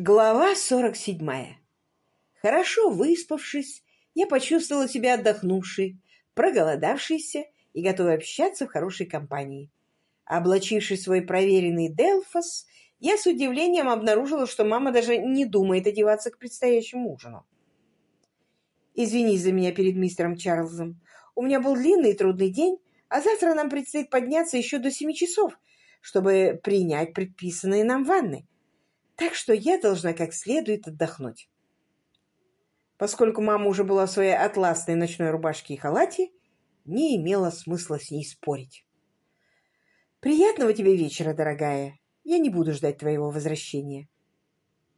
Глава 47. Хорошо выспавшись, я почувствовала себя отдохнувшей, проголодавшейся и готовой общаться в хорошей компании. Облачившись в свой проверенный Делфос, я с удивлением обнаружила, что мама даже не думает одеваться к предстоящему ужину. «Извини за меня перед мистером Чарльзом. У меня был длинный и трудный день, а завтра нам предстоит подняться еще до семи часов, чтобы принять предписанные нам ванны так что я должна как следует отдохнуть. Поскольку мама уже была в своей атласной ночной рубашке и халате, не имело смысла с ней спорить. «Приятного тебе вечера, дорогая. Я не буду ждать твоего возвращения».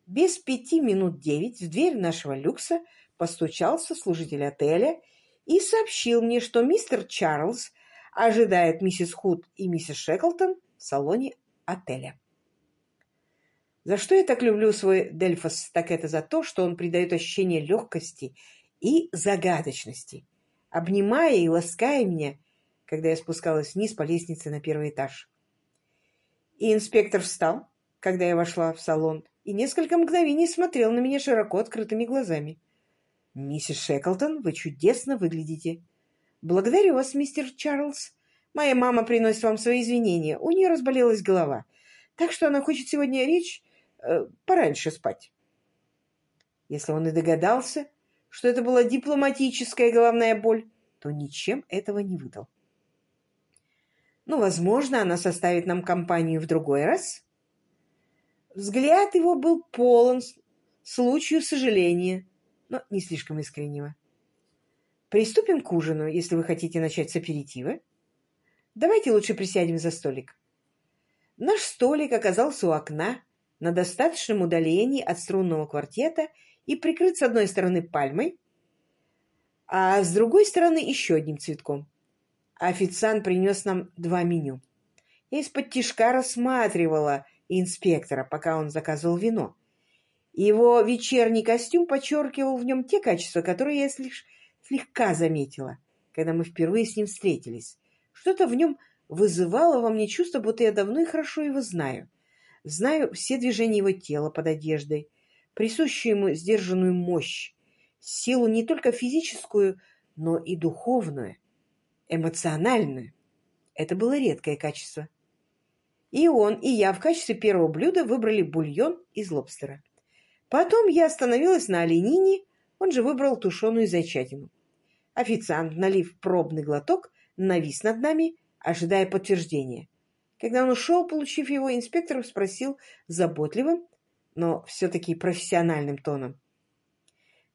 Без пяти минут девять в дверь нашего люкса постучался служитель отеля и сообщил мне, что мистер Чарльз ожидает миссис Худ и миссис Шеклтон в салоне отеля. За что я так люблю свой Дельфос, так это за то, что он придает ощущение легкости и загадочности, обнимая и лаская меня, когда я спускалась вниз по лестнице на первый этаж. И инспектор встал, когда я вошла в салон, и несколько мгновений смотрел на меня широко открытыми глазами. «Миссис Шеклтон, вы чудесно выглядите!» «Благодарю вас, мистер Чарльз. Моя мама приносит вам свои извинения. У нее разболелась голова, так что она хочет сегодня речь э, пораньше спать. Если он и догадался, что это была дипломатическая головная боль, то ничем этого не выдал. Ну, возможно, она составит нам компанию в другой раз. Взгляд его был полон случаю сожаления, но не слишком искреннего. Приступим к ужину, если вы хотите начать с аперитива. Давайте лучше присядем за столик. Наш столик оказался у окна, на достаточном удалении от струнного квартета и прикрыт с одной стороны пальмой, а с другой стороны еще одним цветком. Официант принес нам два меню. Я из-под тишка рассматривала инспектора, пока он заказывал вино. Его вечерний костюм подчеркивал в нем те качества, которые я слег... слегка заметила, когда мы впервые с ним встретились. Что-то в нем вызывало во мне чувство, будто я давно и хорошо его знаю. Знаю все движения его тела под одеждой, присущую ему сдержанную мощь, силу не только физическую, но и духовную, эмоциональную. Это было редкое качество. И он, и я в качестве первого блюда выбрали бульон из лобстера. Потом я остановилась на оленине, он же выбрал тушеную зайчатину. Официант, налив пробный глоток, навис над нами, ожидая подтверждения. Когда он ушел, получив его, инспектор спросил заботливым, но все-таки профессиональным тоном.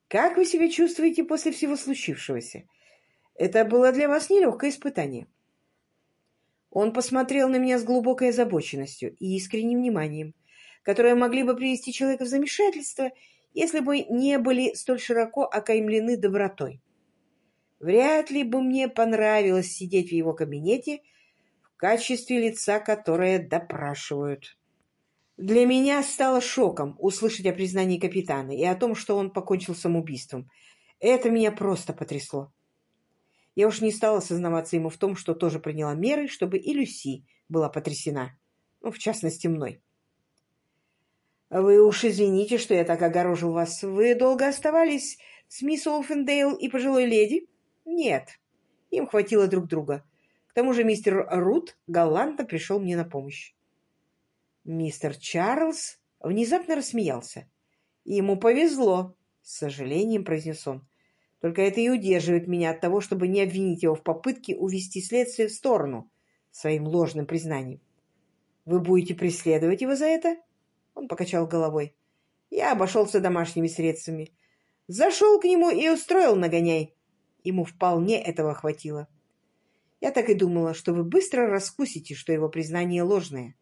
«Как вы себя чувствуете после всего случившегося? Это было для вас нелегкое испытание». Он посмотрел на меня с глубокой озабоченностью и искренним вниманием, которые могли бы привести человека в замешательство, если бы не были столь широко окаймлены добротой. Вряд ли бы мне понравилось сидеть в его кабинете качестве лица, которое допрашивают. Для меня стало шоком услышать о признании капитана и о том, что он покончил самоубийством. Это меня просто потрясло. Я уж не стала сознаваться ему в том, что тоже приняла меры, чтобы и Люси была потрясена. Ну, в частности, мной. «Вы уж извините, что я так огорожил вас. Вы долго оставались с мисс Олфендейл и пожилой леди?» «Нет. Им хватило друг друга. К тому же мистер Рут галантно пришел мне на помощь. Мистер Чарльз внезапно рассмеялся. «Ему повезло», — с сожалением произнес он. «Только это и удерживает меня от того, чтобы не обвинить его в попытке увести следствие в сторону своим ложным признанием. Вы будете преследовать его за это?» Он покачал головой. «Я обошелся домашними средствами. Зашел к нему и устроил нагоняй. Ему вполне этого хватило. Я так и думала, что вы быстро раскусите, что его признание ложное.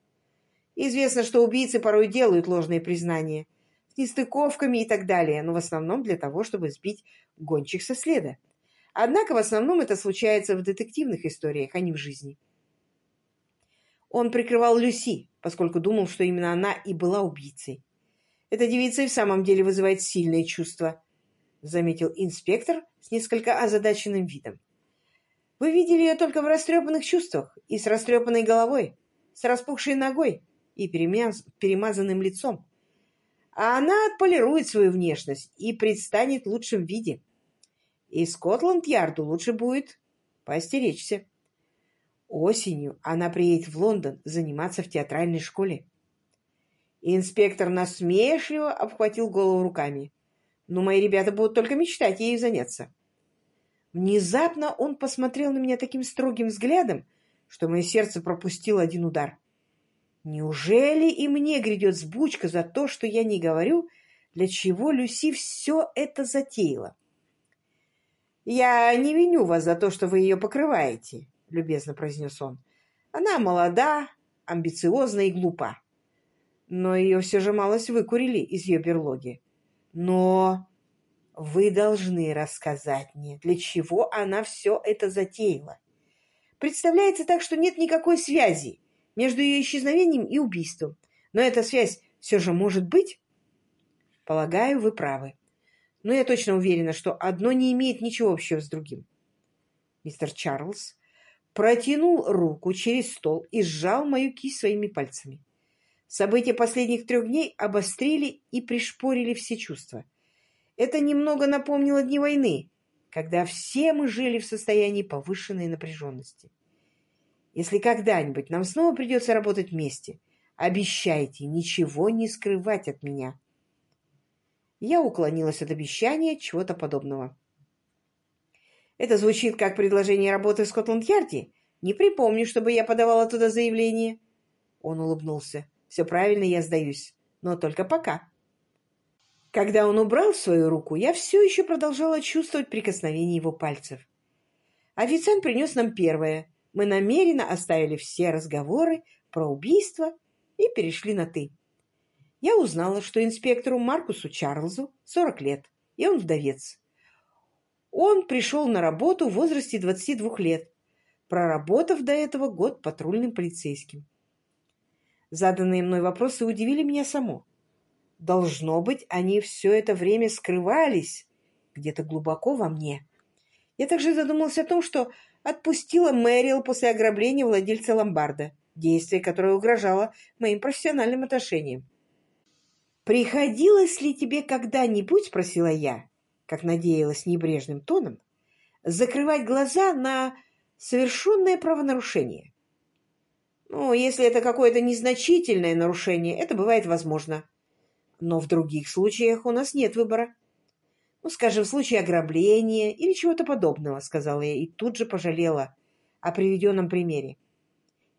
Известно, что убийцы порой делают ложные признания, с нестыковками и так далее, но в основном для того, чтобы сбить гонщик со следа. Однако в основном это случается в детективных историях, а не в жизни. Он прикрывал Люси, поскольку думал, что именно она и была убийцей. Эта девица и в самом деле вызывает сильные чувства, заметил инспектор с несколько озадаченным видом. Вы видели ее только в растрепанных чувствах и с растрепанной головой, с распухшей ногой и перемаз... перемазанным лицом. а она отполирует свою внешность и предстанет в лучшем виде. И Скотланд-Ярду лучше будет поостеречься. Осенью она приедет в Лондон заниматься в театральной школе. Инспектор насмешливо обхватил голову руками. Но мои ребята будут только мечтать ею заняться. Внезапно он посмотрел на меня таким строгим взглядом, что мое сердце пропустило один удар. Неужели и мне грядет сбучка за то, что я не говорю, для чего Люси все это затеяла? «Я не виню вас за то, что вы ее покрываете», — любезно произнес он. «Она молода, амбициозна и глупа. Но ее все же малость выкурили из ее берлоги. Но вы должны рассказать мне, для чего она все это затеяла. Представляется так, что нет никакой связи между ее исчезновением и убийством. Но эта связь все же может быть? Полагаю, вы правы. Но я точно уверена, что одно не имеет ничего общего с другим. Мистер Чарльз протянул руку через стол и сжал мою кисть своими пальцами. События последних трех дней обострили и пришпорили все чувства. Это немного напомнило дни войны, когда все мы жили в состоянии повышенной напряженности. Если когда-нибудь нам снова придется работать вместе, обещайте ничего не скрывать от меня. Я уклонилась от обещания чего-то подобного. Это звучит как предложение работы в Скотланд-Ярде. Не припомню, чтобы я подавала туда заявление. Он улыбнулся. Все правильно, я сдаюсь. Но только пока. Когда он убрал свою руку, я все еще продолжала чувствовать прикосновение его пальцев. Официант принес нам первое. Мы намеренно оставили все разговоры про убийство и перешли на «ты». Я узнала, что инспектору Маркусу Чарльзу 40 лет, и он вдовец. Он пришел на работу в возрасте 22 лет, проработав до этого год патрульным полицейским. Заданные мной вопросы удивили меня само. Должно быть, они все это время скрывались где-то глубоко во мне. Я также задумался о том, что отпустила Мэрил после ограбления владельца ломбарда, действие, которое угрожало моим профессиональным отношениям. «Приходилось ли тебе когда-нибудь, — спросила я, как надеялась небрежным тоном, — закрывать глаза на совершенное правонарушение?» «Ну, если это какое-то незначительное нарушение, это бывает возможно. Но в других случаях у нас нет выбора. Ну, скажем, в случае ограбления или чего-то подобного, сказала я и тут же пожалела о приведенном примере.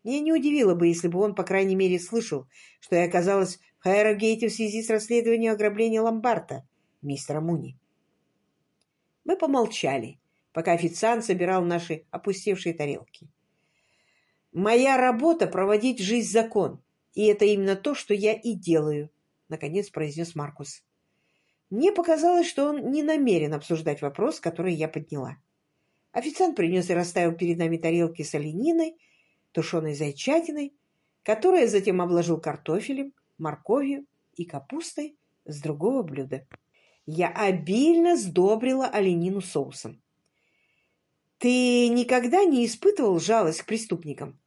Меня не удивило бы, если бы он, по крайней мере, слышал, что я оказалась в Хайрогейте в связи с расследованием ограбления Ломбарда мистера Муни. Мы помолчали, пока официант собирал наши опустевшие тарелки. «Моя работа — проводить жизнь закон, и это именно то, что я и делаю», — наконец произнес Маркус. Мне показалось, что он не намерен обсуждать вопрос, который я подняла. Официант принес и расставил перед нами тарелки с олениной, тушеной зайчатиной, которая затем обложил картофелем, морковью и капустой с другого блюда. Я обильно сдобрила оленину соусом. Ты никогда не испытывал жалость к преступникам?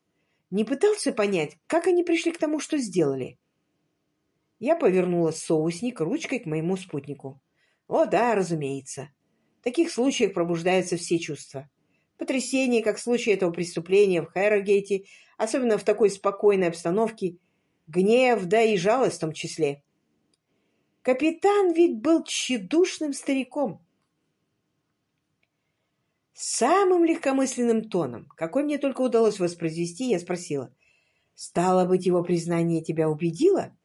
Не пытался понять, как они пришли к тому, что сделали? Я повернула соусник ручкой к моему спутнику. О, да, разумеется. В таких случаях пробуждаются все чувства. Потрясение, как в случае этого преступления в Хэррогейте, особенно в такой спокойной обстановке, гнев, да и жалость в том числе. Капитан ведь был тщедушным стариком. Самым легкомысленным тоном, какой мне только удалось воспроизвести, я спросила, «Стало быть, его признание тебя убедило?»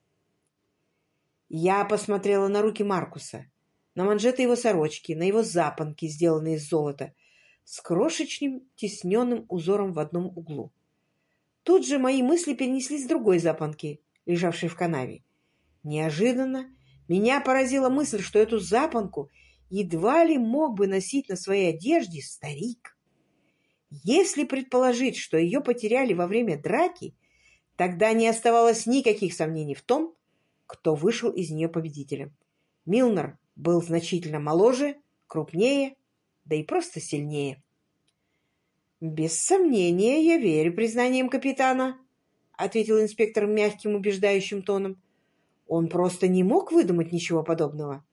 Я посмотрела на руки Маркуса, на манжеты его сорочки, на его запонки, сделанные из золота, с крошечным тесненным узором в одном углу. Тут же мои мысли перенеслись с другой запонки, лежавшей в канаве. Неожиданно меня поразила мысль, что эту запонку едва ли мог бы носить на своей одежде старик. Если предположить, что ее потеряли во время драки, тогда не оставалось никаких сомнений в том, кто вышел из нее победителем. Милнер был значительно моложе, крупнее, да и просто сильнее. «Без сомнения, я верю признаниям капитана», — ответил инспектор мягким убеждающим тоном. Он просто не мог выдумать ничего подобного.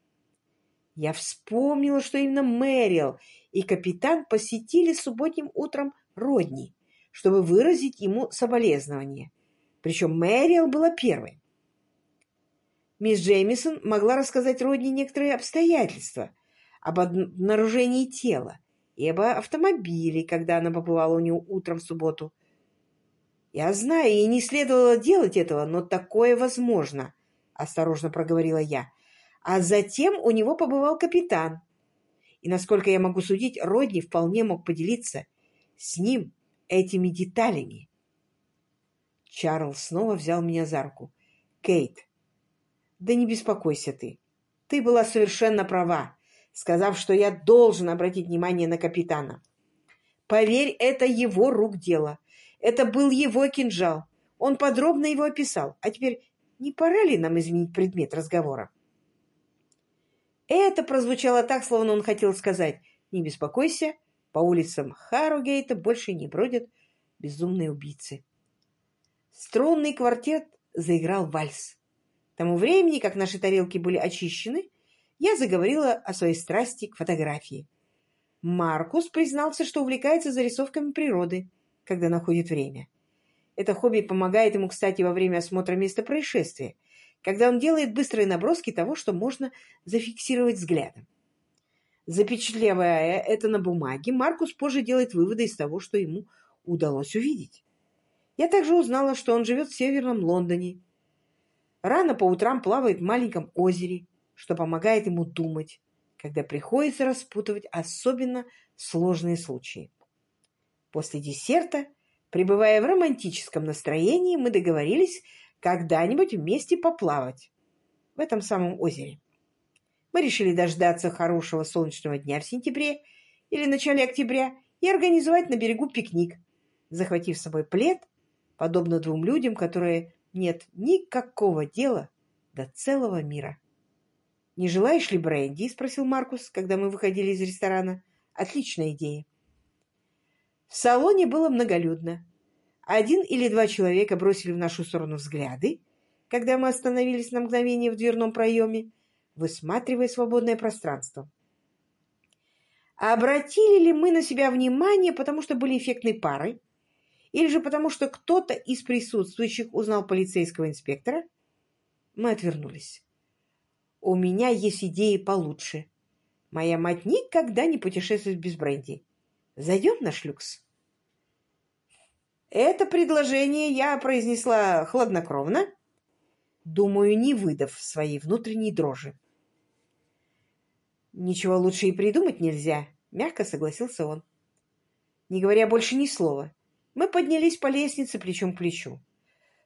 Я вспомнила, что именно Мэрил и капитан посетили субботним утром Родни, чтобы выразить ему соболезнование. Причем Мэрил была первой. Мисс Джеймисон могла рассказать Родни некоторые обстоятельства об обнаружении тела и об автомобиле, когда она побывала у него утром в субботу. «Я знаю, ей не следовало делать этого, но такое возможно», — осторожно проговорила я. А затем у него побывал капитан. И, насколько я могу судить, Родни вполне мог поделиться с ним этими деталями. Чарльз снова взял меня за руку. «Кейт, да не беспокойся ты. Ты была совершенно права, сказав, что я должен обратить внимание на капитана. Поверь, это его рук дело. Это был его кинжал. Он подробно его описал. А теперь не пора ли нам изменить предмет разговора?» Это прозвучало так, словно он хотел сказать «Не беспокойся, по улицам Харугейта больше не бродят безумные убийцы». Струнный квартет заиграл вальс. Тому времени, как наши тарелки были очищены, я заговорила о своей страсти к фотографии. Маркус признался, что увлекается зарисовками природы, когда находит время. Это хобби помогает ему, кстати, во время осмотра места происшествия – когда он делает быстрые наброски того, что можно зафиксировать взглядом. Запечатлевая это на бумаге, Маркус позже делает выводы из того, что ему удалось увидеть. Я также узнала, что он живет в Северном Лондоне. Рано по утрам плавает в маленьком озере, что помогает ему думать, когда приходится распутывать особенно сложные случаи. После десерта, пребывая в романтическом настроении, мы договорились когда-нибудь вместе поплавать в этом самом озере. Мы решили дождаться хорошего солнечного дня в сентябре или начале октября и организовать на берегу пикник, захватив с собой плед, подобно двум людям, которые нет никакого дела до целого мира. «Не желаешь ли бренди?» — спросил Маркус, когда мы выходили из ресторана. «Отличная идея». В салоне было многолюдно. Один или два человека бросили в нашу сторону взгляды, когда мы остановились на мгновение в дверном проеме, высматривая свободное пространство. Обратили ли мы на себя внимание, потому что были эффектной парой, или же потому что кто-то из присутствующих узнал полицейского инспектора? Мы отвернулись. У меня есть идеи получше. Моя мать никогда не путешествует без бренди. Зайдем на шлюкс? Это предложение я произнесла хладнокровно, думаю, не выдав своей внутренней дрожи. «Ничего лучше и придумать нельзя», — мягко согласился он. Не говоря больше ни слова, мы поднялись по лестнице плечом к плечу.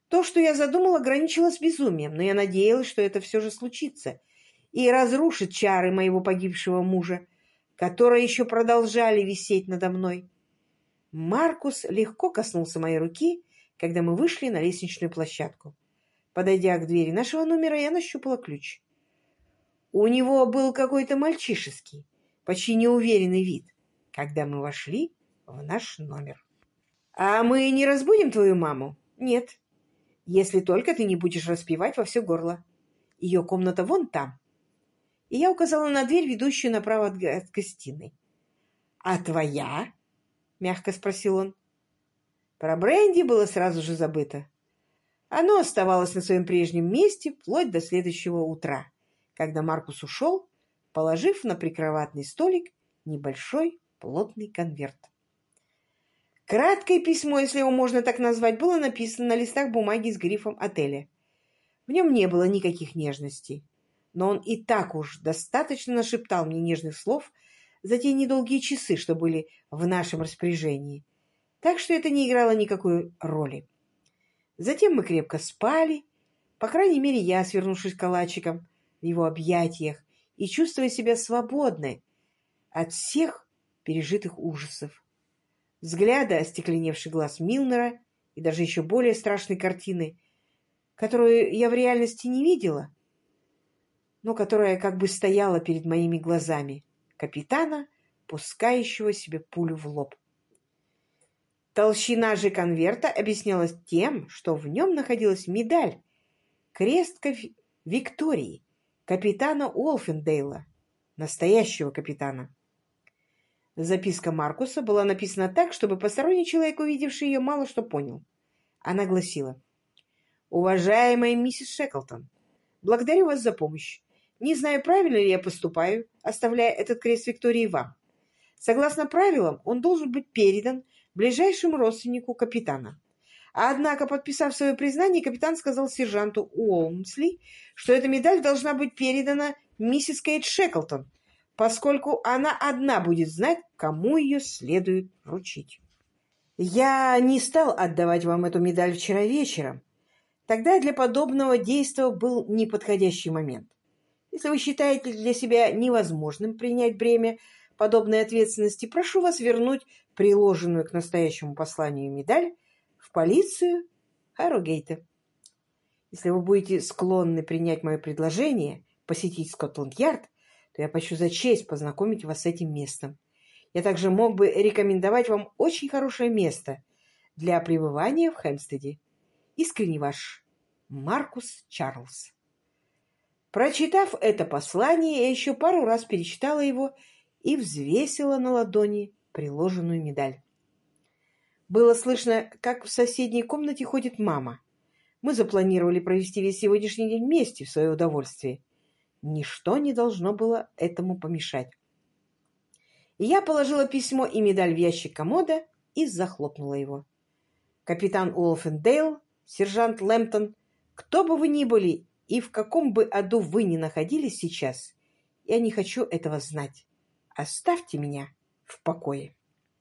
То, что я задумала, ограничилось безумием, но я надеялась, что это все же случится и разрушит чары моего погибшего мужа, которые еще продолжали висеть надо мной. Маркус легко коснулся моей руки, когда мы вышли на лестничную площадку. Подойдя к двери нашего номера, я нащупала ключ. У него был какой-то мальчишеский, почти неуверенный вид, когда мы вошли в наш номер. «А мы не разбудим твою маму?» «Нет. Если только ты не будешь распевать во все горло. Ее комната вон там». И я указала на дверь, ведущую направо от гостиной. «А твоя?» — мягко спросил он. Про бренди было сразу же забыто. Оно оставалось на своем прежнем месте вплоть до следующего утра, когда Маркус ушел, положив на прикроватный столик небольшой плотный конверт. Краткое письмо, если его можно так назвать, было написано на листах бумаги с грифом отеля. В нем не было никаких нежностей, но он и так уж достаточно нашептал мне нежных слов за те недолгие часы, что были в нашем распоряжении, так что это не играло никакой роли. Затем мы крепко спали, по крайней мере, я, свернувшись калачиком в его объятиях и чувствуя себя свободной от всех пережитых ужасов. Взгляда остекленевший глаз Милнера и даже еще более страшной картины, которую я в реальности не видела, но которая как бы стояла перед моими глазами капитана, пускающего себе пулю в лоб. Толщина же конверта объяснялась тем, что в нем находилась медаль, крест Виктории, капитана Уолфендейла, настоящего капитана. Записка Маркуса была написана так, чтобы посторонний человек, увидевший ее, мало что понял. Она гласила, «Уважаемая миссис Шеклтон, благодарю вас за помощь. Не знаю, правильно ли я поступаю, оставляя этот крест Виктории вам. Согласно правилам, он должен быть передан ближайшему родственнику капитана. Однако, подписав свое признание, капитан сказал сержанту Уолмсли, что эта медаль должна быть передана миссис Кейт Шеклтон, поскольку она одна будет знать, кому ее следует вручить. Я не стал отдавать вам эту медаль вчера вечером. Тогда для подобного действия был неподходящий момент. Если вы считаете для себя невозможным принять бремя подобной ответственности, прошу вас вернуть приложенную к настоящему посланию медаль в полицию Харрогейта. Если вы будете склонны принять мое предложение посетить Скотланд-Ярд, то я почту за честь познакомить вас с этим местом. Я также мог бы рекомендовать вам очень хорошее место для пребывания в Хэмстеде. Искренне ваш Маркус Чарльз. Прочитав это послание, я еще пару раз перечитала его и взвесила на ладони приложенную медаль. Было слышно, как в соседней комнате ходит мама. Мы запланировали провести весь сегодняшний день вместе в свое удовольствие. Ничто не должно было этому помешать. Я положила письмо и медаль в ящик комода и захлопнула его. Капитан Уолфендейл, сержант Лэмптон, кто бы вы ни были и в каком бы аду вы ни находились сейчас, я не хочу этого знать. Оставьте меня в покое.